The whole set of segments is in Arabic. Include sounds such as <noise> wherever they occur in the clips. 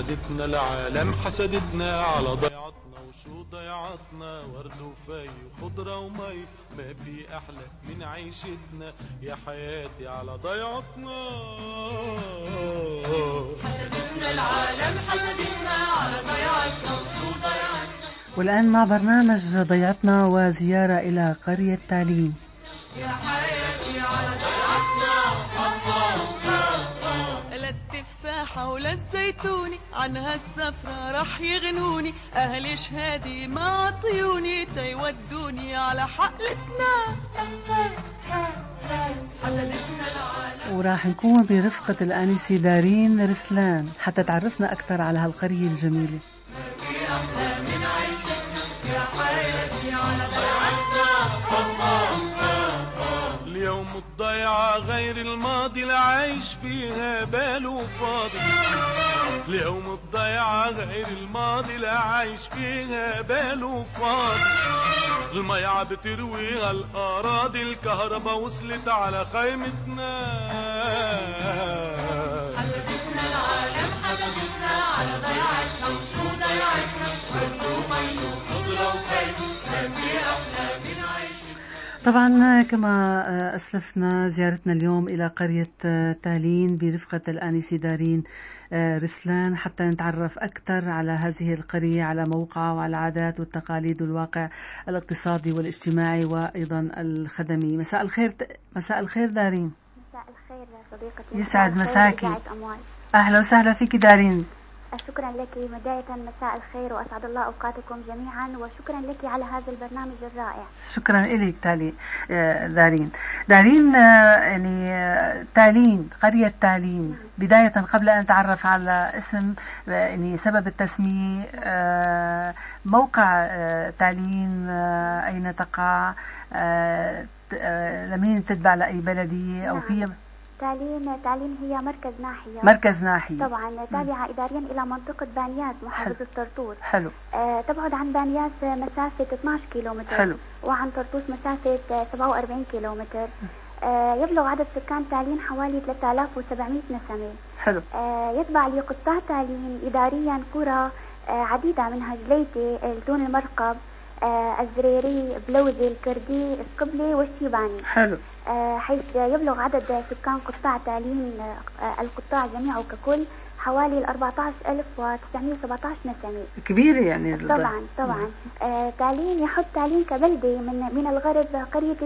حسدتنا العالم حسدتنا على ضيعتنا وشو ضيعتنا؟ ورد وفي وخضرة ومي ما في أحلى من عيشتنا. يا حياتي على ضيعتنا. حسدتنا العالم حسدتنا على ضيعتنا وشو ضيعتنا. والآن مع برنامج ضيعتنا وزيارة إلى قرية تالين يا حياتي عن هالسفرة رح يغنوني أهل شهادي ما عطيوني تيودوني على حقلتنا. وراح نكون برفقة الآنسة دارين رسلان حتى تعرفنا أكثر على هالقرية الجميلة. الضيعة غير الماضي العايش فيها باله فاضي اليوم الضيعة غير الماضي العايش فيها باله فاضي الميعة بتروي هالأراضي الكهرباء وصلت على خيمتنا. حسدتنا العالم حسدتنا على ضيعتنا وشو ضيعتنا ورد ومي وخضرة وفي ما في أحلى طبعا كما أسلفنا زيارتنا اليوم إلى قرية تالين برفقة الآنسة دارين رسلان. حتى نتعرف أكثر على هذه القرية على موقعها وعلى العادات والتقاليد والواقع الاقتصادي والاجتماعي وأيضا الخدمي. مساء الخير مساء الخير دارين. مساء الخير يا صديقتي. يسعد مساكي. أهلا وسهلا فيك دارين. شكرا لك بداية مساء الخير وأسعد الله أوقاتكم جميعا وشكرا لك على هذا البرنامج الرائع. شكرا لك تالي آه، دارين. دارين آه، يعني آه، تالين قرية تالين. بداية قبل أن نتعرف على اسم يعني سبب التسمية موقع تالين أين تقع لمين تتبع لأي بلدية أو نعم. في تعليم تعليم هي مركز ناحية. مركز ناحية. طبعا تابعة إداريا إلى منطقة بانياس محافظة طرطوس. حلو. آه، تبعد عن بانياس مسافة 12 كيلومتر. حلو. وعن طرطوس مسافة آه، 47 كيلومتر. آه، يبلغ عدد سكان تالين حوالي 3700 نسمة. حلو. آه، يتبع لقطاع تعليم إداريا قرى آه، عديدة منها جليتي التون المرقب آه، الزريري بلوزي الكردي القبلي والشيباني. حلو. حيث يبلغ عدد سكان قطاع تعليم آه، القطاع جميعه ككل حوالي ال 14917 نسمة كبيرة يعني طبعا طبعا. آه تعليم يحد تعليم كبلدة من من الغرب قرية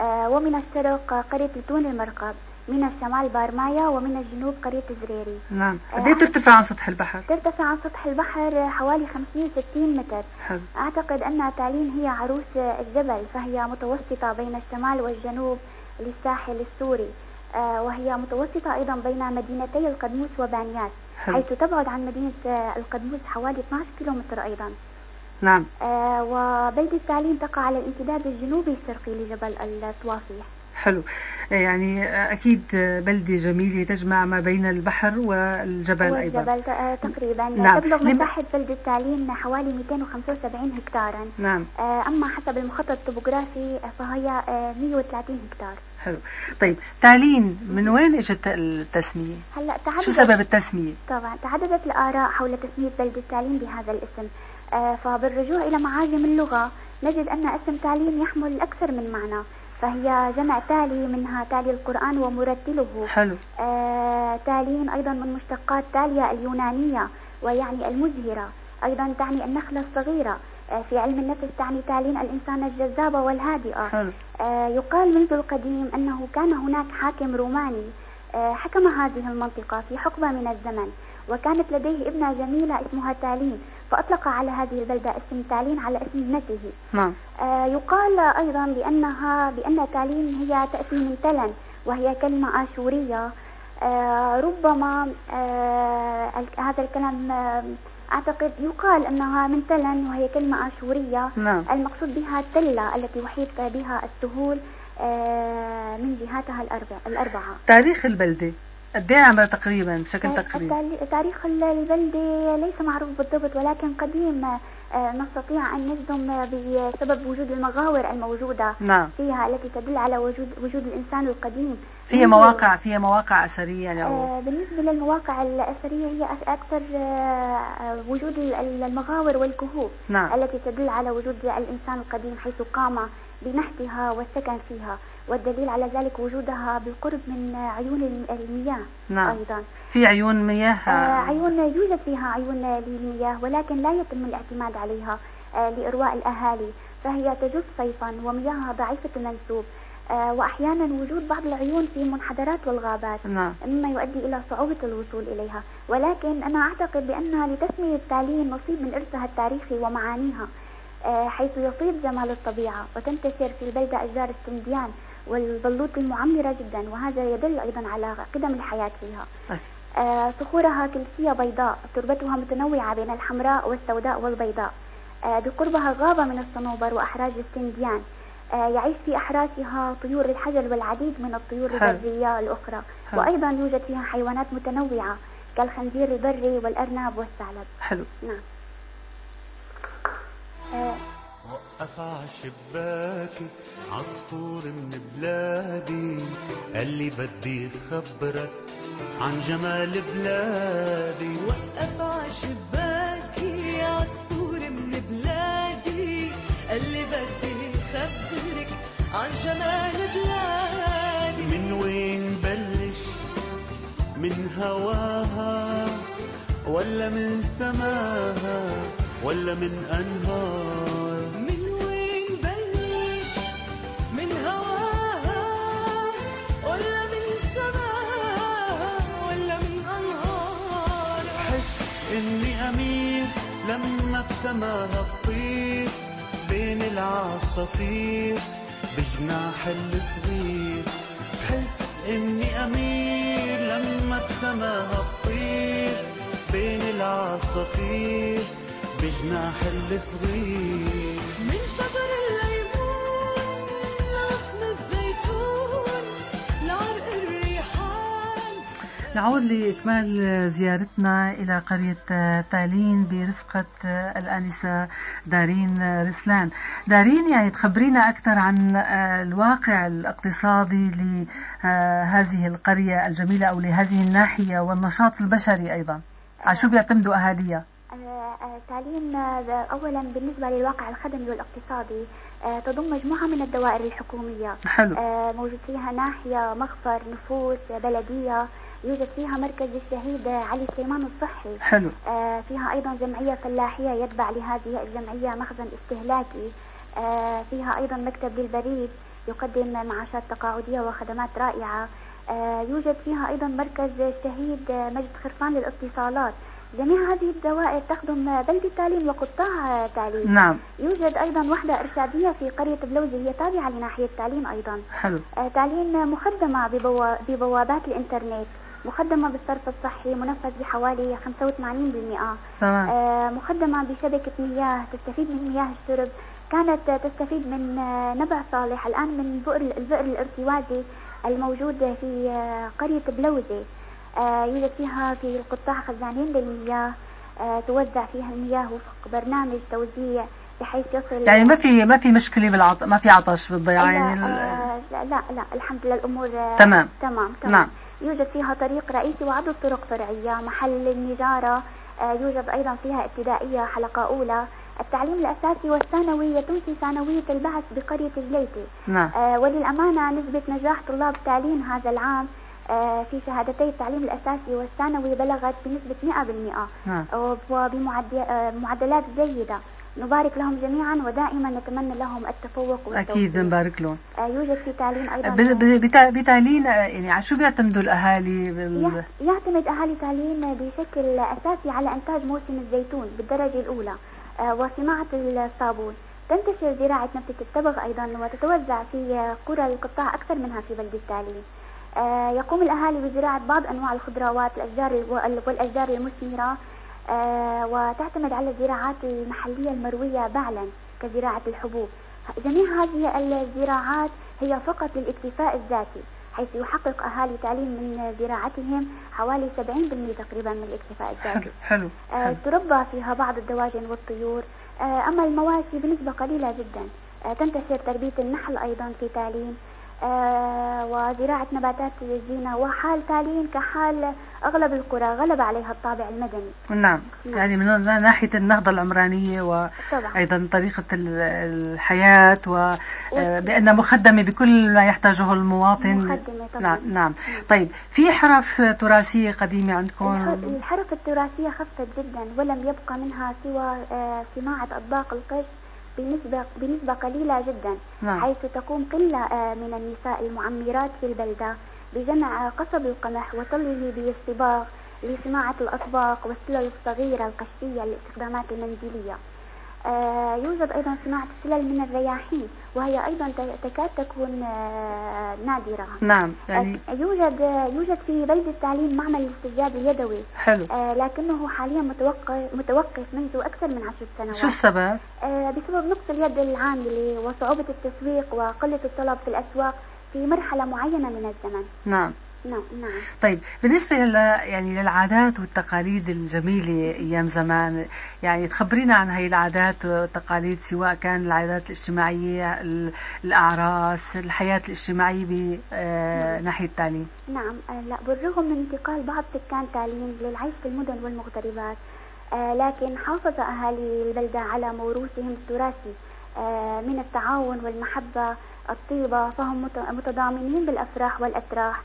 آه ومن الشرق قرية تون المرقب. من الشمال بارمايا ومن الجنوب قرية زريري نعم. قد إيه ترتفع عن سطح البحر؟ ترتفع عن سطح البحر حوالي 50 60 متر. حلو. أعتقد أن تعليم هي عروس الجبل فهي متوسطة بين الشمال والجنوب للساحل السوري. آه، وهي متوسطة أيضا بين مدينتي القدموس وبانياس حلو. حيث تبعد عن مدينة آه، القدموس حوالي 12 كيلومتر أيضا. نعم. آه، وبلدة تعليم تقع على الامتداد الجنوبي الشرقي لجبل الطوافيح حلو. يعني أكيد بلدة جميلة تجمع ما بين البحر والجبل أيضا. والجبل آه، تقريبا. نعم. تبلغ لم- مساحة بلدة تعليم حوالي 275 هكتارا. نعم. آه، أما حسب المخطط الطبوغرافي آه، فهي آه، 130 هكتار. حلو. طيب تعلين من وين إجت التسمية؟ هلأ تعددت شو سبب التسمية؟ طبعا تعددت الآراء حول تسمية بلدة تعليم بهذا الاسم. فبالرجوع إلى معاجم اللغة نجد أن اسم تعليم يحمل أكثر من معنى. فهي جمع تالي منها تالي القرآن ومرتله. حلو. آه، تالين أيضا من مشتقات تاليا اليونانية ويعني المزهرة. أيضا تعني النخلة الصغيرة. آه، في علم النفس تعني تالين الإنسان الجذاب والهادئة حلو. آه، يقال منذ القديم أنه كان هناك حاكم روماني. آه، حكم هذه المنطقة في حقبة من الزمن وكانت لديه ابنة جميلة اسمها تالين. فأطلق على هذه البلدة اسم تالين على اسم ابنته. نعم. آه، يقال أيضا بأنها بأن تالين هي تأتي من تلن وهي كلمة آشورية. آه، ربما آه، هذا الكلام آه، أعتقد يقال أنها من تلن وهي كلمة آشورية. نعم. المقصود بها التلة التي يحيط بها السهول آه، من جهاتها الأربع الأربعة. تاريخ البلدة. قد إيه عمرها تقريبا؟ بشكل تقريبي؟ التاري- تاريخ البلدة ليس معروف بالضبط ولكن قديم. آه، نستطيع أن نجزم بسبب وجود المغاور الموجودة نعم. فيها التي تدل على وجود وجود الإنسان القديم. فيها مواقع فيها مواقع أثرية يعني. أو آه، بالنسبة للمواقع الأثرية هي أك- أكثر آه، آه، وجود ال- المغاور والكهوف نعم. التي تدل على وجود الإنسان القديم حيث قام بنحتها والسكن فيها. والدليل على ذلك وجودها بالقرب من عيون الم- المياه نعم. أيضا. في عيون مياه؟ آه، عيون يوجد فيها عيون للمياه ولكن لا يتم الاعتماد عليها آه، لإرواء الأهالي فهي تجف صيفا ومياهها ضعيفة المنسوب آه، وأحيانا وجود بعض العيون في المنحدرات والغابات نعم. مما يؤدي إلى صعوبة الوصول إليها. ولكن أنا أعتقد بأنها لتسمية التالين نصيب من إرثها التاريخي ومعانيها آه، حيث يفيض جمال الطبيعة وتنتشر في البلدة أشجار السنديان والبلوط المعمرة جدا وهذا يدل أيضا على قدم الحياة فيها. آه، صخورها كلسية بيضاء تربتها متنوعة بين الحمراء والسوداء والبيضاء. آه، بقربها غابة من الصنوبر وأحراج السنديان. آه، يعيش في أحراسها طيور الحجل والعديد من الطيور. البرية الأخرى. حلو. وأيضا يوجد فيها حيوانات متنوعة كالخنزير البري والأرنب والثعلب. حلو. نعم. آه، وقف عالشباكي عصفور من بلادي. قال لي بدي خبرك عن جمال بلادي. وقف عشباكي عصفور من بلادي. قال لي بدي خبرك عن جمال بلادي. من وين بلش؟ من هواها ولا من سماها ولا من أنهار لما بسماها بطير بين العصافير بجناح الصغير. حس إني أمير لما بسماها بطير بين العصافير بجناح الصغير. من شجر الليمون نعود لإكمال زيارتنا إلى قرية تالين برفقة الآنسة دارين رسلان. دارين يعني تخبرينا أكثر عن الواقع الاقتصادي لهذه القرية الجميلة أو لهذه الناحية والنشاط البشري أيضا. على شو بيعتمدوا أهاليها؟ آه، آه، تعليم آه، أولا بالنسبة للواقع الخدمي والاقتصادي آه، تضم مجموعة من الدوائر الحكومية. حلو. آه، موجود فيها ناحية مخفر نفوس آه، بلدية. يوجد فيها مركز الشهيد علي سليمان الصحي. حلو. آه، فيها أيضا جمعية فلاحية يتبع لهذه الجمعية مخزن استهلاكي. آه، فيها أيضا مكتب للبريد يقدم معاشات تقاعدية وخدمات رائعة. آه، يوجد فيها أيضا مركز الشهيد مجد خرفان للاتصالات. جميع هذه الدوائر تخدم بلدة تالين وقطاع تالين نعم. يوجد أيضا وحدة إرشادية في قرية بلوزي هي تابعة لناحية تعليم أيضا. حلو. آه، تعليم مخدمة ببوا- ببوابات الإنترنت. مخدمة بالصرف الصحي منفذ بحوالي 85% تمام. آه، مخدمة بشبكة مياه تستفيد من مياه الشرب. كانت تستفيد من آه، نبع صالح الآن من بئر البئر الارتوازي الموجود في آه، قرية بلوزة. آه، يوجد فيها في القطاع خزانين للمياه. توزع فيها المياه وفق برنامج توزيع بحيث يصل يعني ما في ما في مشكلة بالعط ما في عطش بالضياع يعني لا لا لا الحمد لله الأمور تمام. تمام تمام. نعم. يوجد فيها طريق رئيسي وعدد طرق فرعيه محل النجارة. آه، يوجد أيضا فيها ابتدائية حلقة أولى. التعليم الأساسي والثانوي يتم في ثانوية البعث بقرية جليتي نعم. آه، وللأمانة نسبة نجاح طلاب التعليم هذا العام آه، في شهادتي التعليم الأساسي والثانوي بلغت بنسبة 100% نعم. وبمعدلات جيدة. نبارك لهم جميعا ودائما نتمنى لهم التفوق والتوفيق. أكيد بنبارك لهم. آه، يوجد في تعليم ب- ب- بتا- بتالين آه، يعني على شو بيعتمدوا الأهالي؟ بال... يع- يعتمد أهالي تالين بشكل أساسي على إنتاج موسم الزيتون بالدرجة الأولى آه، وصناعة الصابون. تنتشر زراعة نبتة التبغ أيضا وتتوزع في قرى القطاع أكثر منها في بلدة تالين يقوم الأهالي بزراعة بعض أنواع الخضروات الأشجار والأشجار المثمرة وتعتمد على الزراعات المحلية المروية بعلا كزراعة الحبوب. جميع هذه الزراعات هي فقط للاكتفاء الذاتي حيث يحقق أهالي تعليم من زراعتهم حوالي 70% تقريبا من الاكتفاء الذاتي. حلو حلو, آه، حلو. تربى فيها بعض الدواجن والطيور. آه، أما المواشي بنسبة قليلة جدا. آه، تنتشر تربية النحل أيضا في تعليم. آه، وزراعة نباتات الزينة وحال تعليم كحال أغلب القرى غلب عليها الطابع المدني. نعم. نعم. يعني من ناحية النهضة العمرانية طبعا. وأيضا طريقة ال- الحياة وبأنها مخدمة بكل ما يحتاجه المواطن. مخدمة طبعا. نعم نعم. طيب في حرف تراثية قديمة عندكم؟ الحرف التراثية خفت جدا ولم يبقى منها سوى آه، صناعة أطباق القش. بنسبة بنسبة قليلة جدا نعم. حيث تقوم قلة آه، من النساء المعمرات في البلدة بجمع قصب القمح وطله بالصباغ لصناعة الأطباق والسلل الصغيرة القشية للاستخدامات المنزلية آه، يوجد أيضا صناعة السلل من الرياحين وهي أيضا تكاد تكون آه، نادرة. نعم يعني آه، يوجد آه، يوجد في بلد التعليم معمل الاستجاب اليدوي. حلو. لكنه حاليا متوقف متوقف منذ أكثر من عشر سنوات. شو السبب؟ بسبب نقص اليد العاملة وصعوبة التسويق وقلة الطلب في الأسواق في مرحلة معينة من الزمن. نعم. نعم نعم. طيب بالنسبة لل يعني للعادات والتقاليد الجميلة أيام زمان يعني تخبرينا عن هاي العادات والتقاليد سواء كان العادات الاجتماعية ال- الأعراس الحياة الاجتماعية بناحية التعليم. نعم آه، لا بالرغم من انتقال بعض سكان تعليم للعيش في المدن والمغتربات آه، لكن حافظ أهالي البلدة على موروثهم التراثي آه، من التعاون والمحبة الطيبة فهم مت- متضامنين بالأفراح والأتراح آه،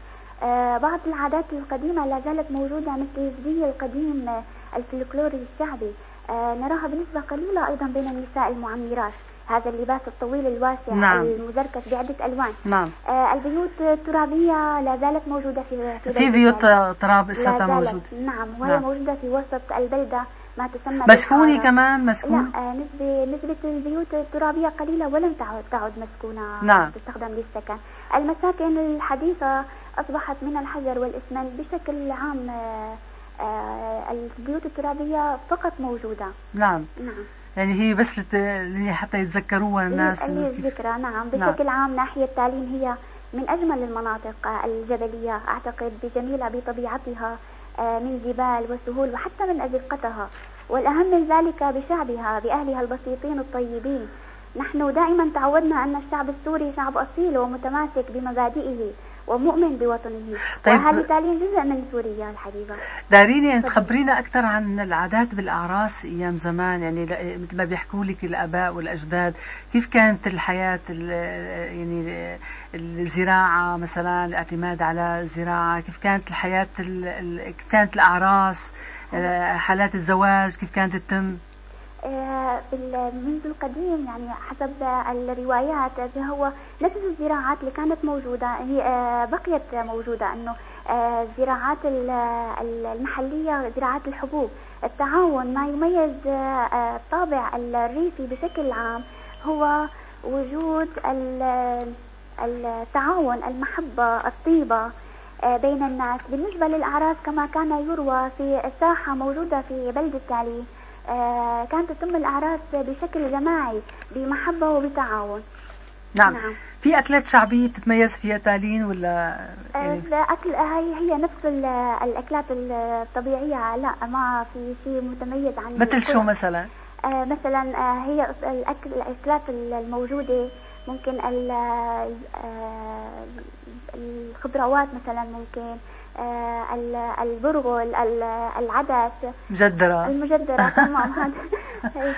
بعض العادات القديمة لا زالت موجودة مثل الزي القديم آه، الفلكلوري الشعبي آه، نراها بنسبة قليلة أيضا بين النساء المعمرات هذا اللباس الطويل الواسع نعم. المزركش بعدة ألوان نعم آه، البيوت الترابية لا زالت موجودة في في, في بيوت. تراب لساتها زالت موجود نعم وهي نعم. موجودة في وسط البلدة ما تسمى مسكونة. كمان مسكون لا آه، نسبة نسبة البيوت الترابية قليلة ولم تعد تعد مسكونة نعم. تستخدم للسكن المساكن الحديثة أصبحت من الحجر والإسمنت بشكل عام آه، آه، البيوت الترابية فقط موجودة. نعم. نعم. يعني هي بس لت... اللي حتى يتذكروها الناس اللي الذكرى نعم. نعم. بشكل عام ناحية التعليم هي من أجمل المناطق الجبلية. أعتقد بجميلة بطبيعتها آه، من جبال وسهول وحتى من أزقتها. والأهم من ذلك بشعبها بأهلها البسيطين الطيبين. نحن دائما تعودنا أن الشعب السوري شعب أصيل ومتماسك بمبادئه. ومؤمن بوطنه طيب. وأهالي تعليم جزء من سوريا الحبيبة داريني يعني تخبرينا أكثر عن العادات بالأعراس أيام زمان يعني مثل ما بيحكوا لك الآباء والأجداد كيف كانت الحياة ال- يعني الزراعة مثلا الاعتماد على الزراعة كيف كانت الحياة ال- ال- كيف كانت الأعراس آه، حالات الزواج كيف كانت تتم منذ القديم يعني حسب الروايات هو نفس الزراعات اللي كانت موجودة هي آه، بقيت موجودة آه، الزراعات ال- ال- المحلية زراعات الحبوب. التعاون ما يميز آه، آه، الطابع الريفي بشكل عام هو وجود ال- التعاون المحبة الطيبة آه، بين الناس. بالنسبة للأعراس كما كان يروى في ساحة موجودة في بلد التعليم آه، كانت تتم الأعراس بشكل جماعي بمحبة وبتعاون. نعم, نعم. في أكلات شعبية بتتميز فيها تالين ولا آه، يعني الأكل هي هي نفس ال- الأكلات الطبيعية. لا ما في شيء متميز عن مثل شو. مثلا؟ آه، مثلا آه، هي الأكل الأكلات الموجودة. ممكن ال- آه، الخضروات مثلا ممكن. آه، البرغل ال- العدس. مجدرة. المجدرة <laughs> تمام هذا.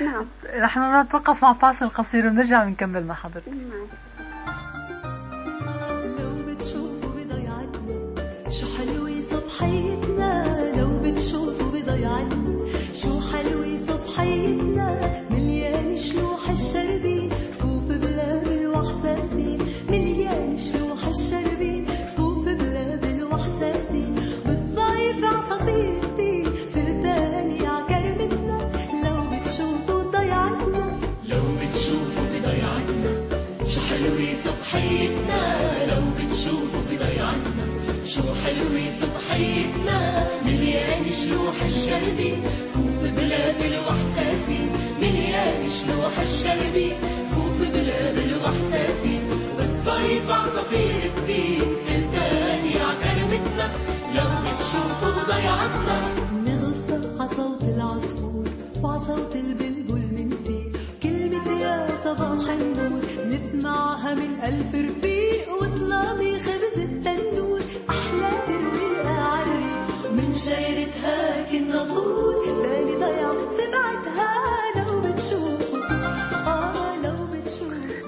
نعم. رح نتوقف مع فاصل قصير ونرجع ونكمل مع حضرتك. نعم لو بتشوفوا بضيعتنا شو حلوة صبحيتنا؟ لو بتشوفوا بضيعتنا شو حلوة صبحيتنا؟ مليان شلوح الشربين فوف بلابل وحساسين شربي خوف بالامل وإحساسي. بالصيف عصافير التين في التاني عكرمتنا لو بتشوفه ضيعتنا. نغفى عصوت العصفور وعصوت البلبل من فيه. كلمة يا صباح النور نسمعها من ألف رفيق.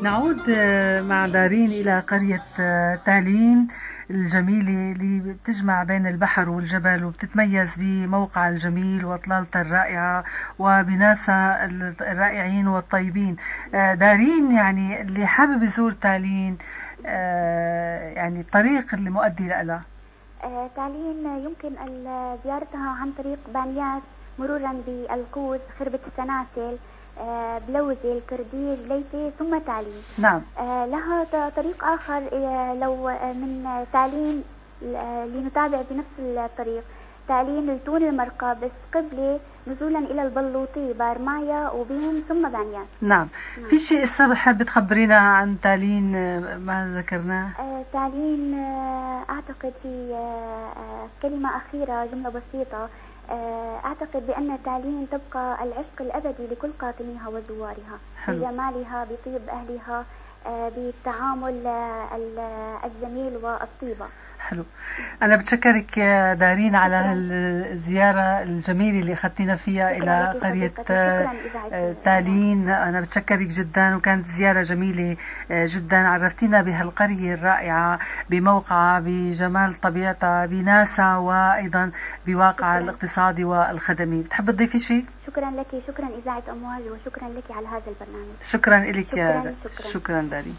نعود آه، مع دارين إلى قرية آه، تالين الجميلة اللي بتجمع بين البحر والجبل وبتتميز بموقع الجميل وإطلالتها الرائعة وبناسها الرائعين والطيبين. آه، دارين يعني اللي حابب يزور تالين يعني الطريق اللي مؤدي لها. تعليم يمكن زيارتها عن طريق بانيات مرورا بالقوس خربة السناسل. آه، بلوزة الكرديج ليثي ثم تعليم. نعم. آه، لها طريق آخر آه، لو من تعليم لنتابع بنفس الطريق. تعليم التون المرقى بس قبلة نزولا إلى البلوطي بارمايا وبهم ثم بانيات نعم. في شيء الصبح حابة تخبرينا عن آه، ما ذكرناه؟ آه، تعليم آه، أعتقد في آه، كلمة أخيرة جملة بسيطة. أعتقد بأن تعليم تبقى العشق الأبدي لكل قاطنيها وزوارها حلو. بجمالها بطيب أهلها آه، بالتعامل آه، ال- الجميل والطيبة حلو. أنا بتشكرك يا دارين على الزيارة الجميلة اللي أخذتينا فيها إلى قرية. آه، تالين. أنا بتشكرك جدا وكانت زيارة جميلة آه، جدا. عرفتينا بهالقرية الرائعة بموقعها بجمال طبيعتها بناسها وأيضا بواقعها الاقتصادي والخدمي بتحب تضيفي شيء؟ شكرا لك شكرا إذاعة أمواج وشكرا لك على هذا البرنامج. شكرا لك يا شكراً، شكراً. شكرا دارين.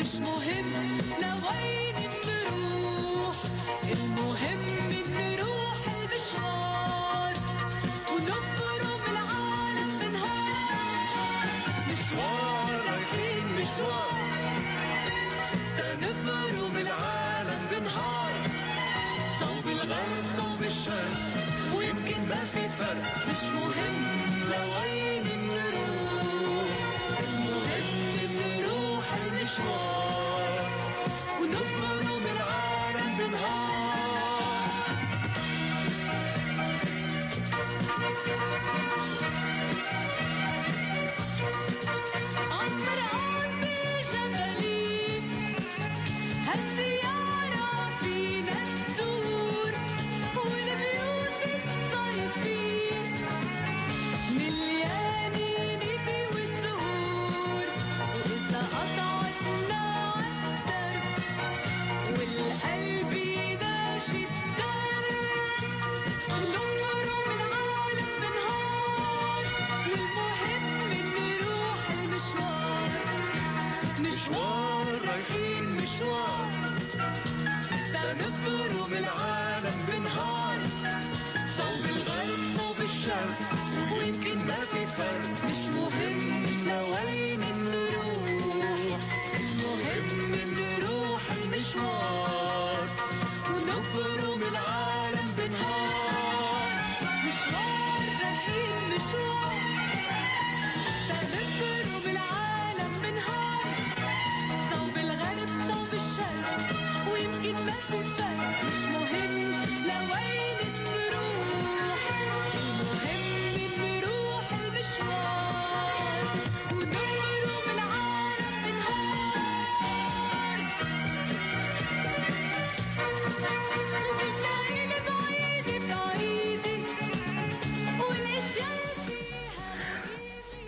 مش مهم لوين نروح المهم نروح المشوار ونفر بالعالم منهار مشوار رايحين مشوار. تنفر بالعالم بنهار صوب الغرب صوب الشرق ويمكن ما في فرق. مش مهم لوين نروح المهم نروح المشوار.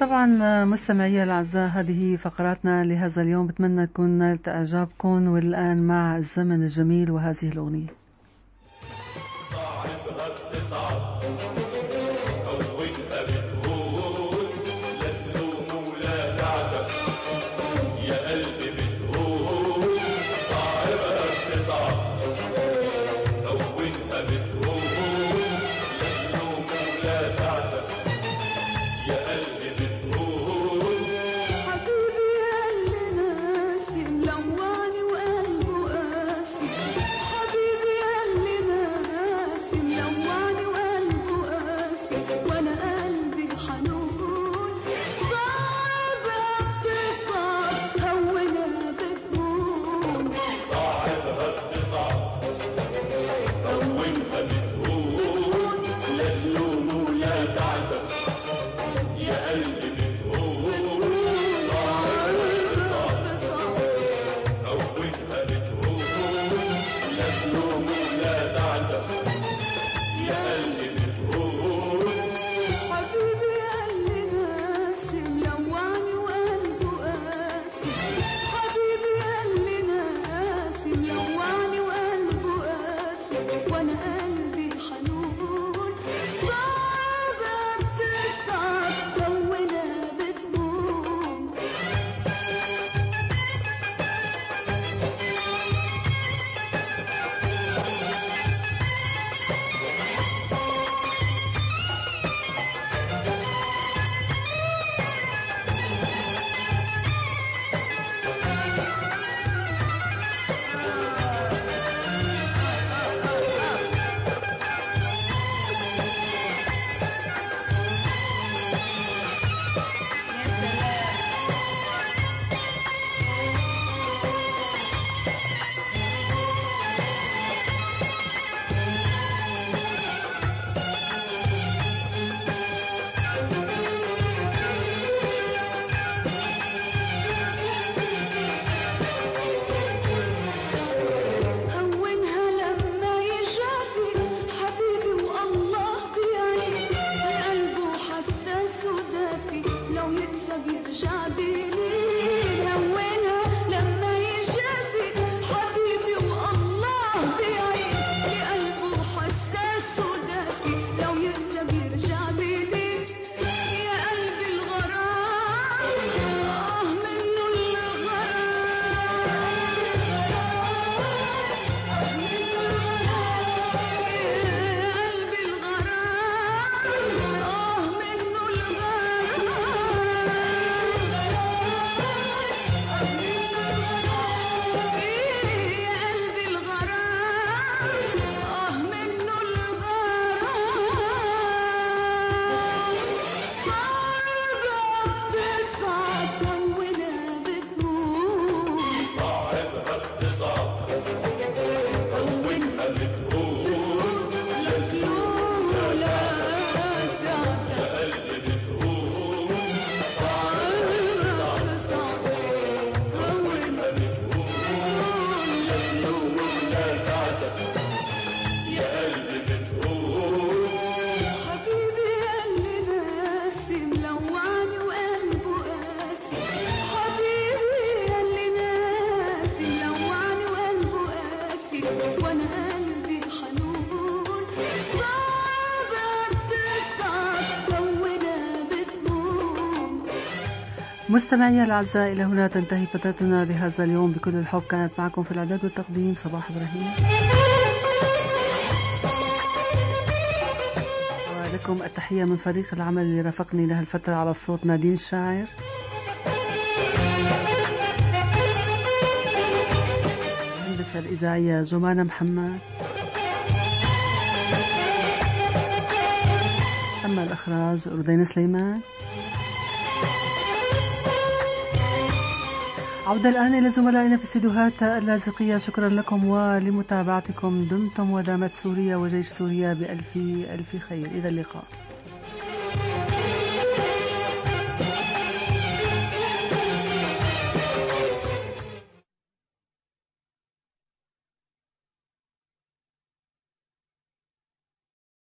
طبعا مستمعي الأعزاء هذه فقراتنا لهذا اليوم. بتمنى تكون نالت اعجابكم والآن مع الزمن الجميل وهذه الأغنية. Hallelujah. مستمعي الأعزاء إلى هنا تنتهي فترتنا لهذا اليوم. بكل الحب كانت معكم في الإعداد والتقديم صباح إبراهيم. ولكم التحية من فريق العمل اللي رافقني لهالفترة على الصوت نادين الشاعر. المهندسة الإذاعية جمانة محمد. أما الإخراج أردين سليمان. عودة الآن إلى زملائنا في استديوهات اللاذقية شكرا لكم ولمتابعتكم. دمتم ودامت سوريا وجيش سوريا بألف ألف خير. إلى اللقاء.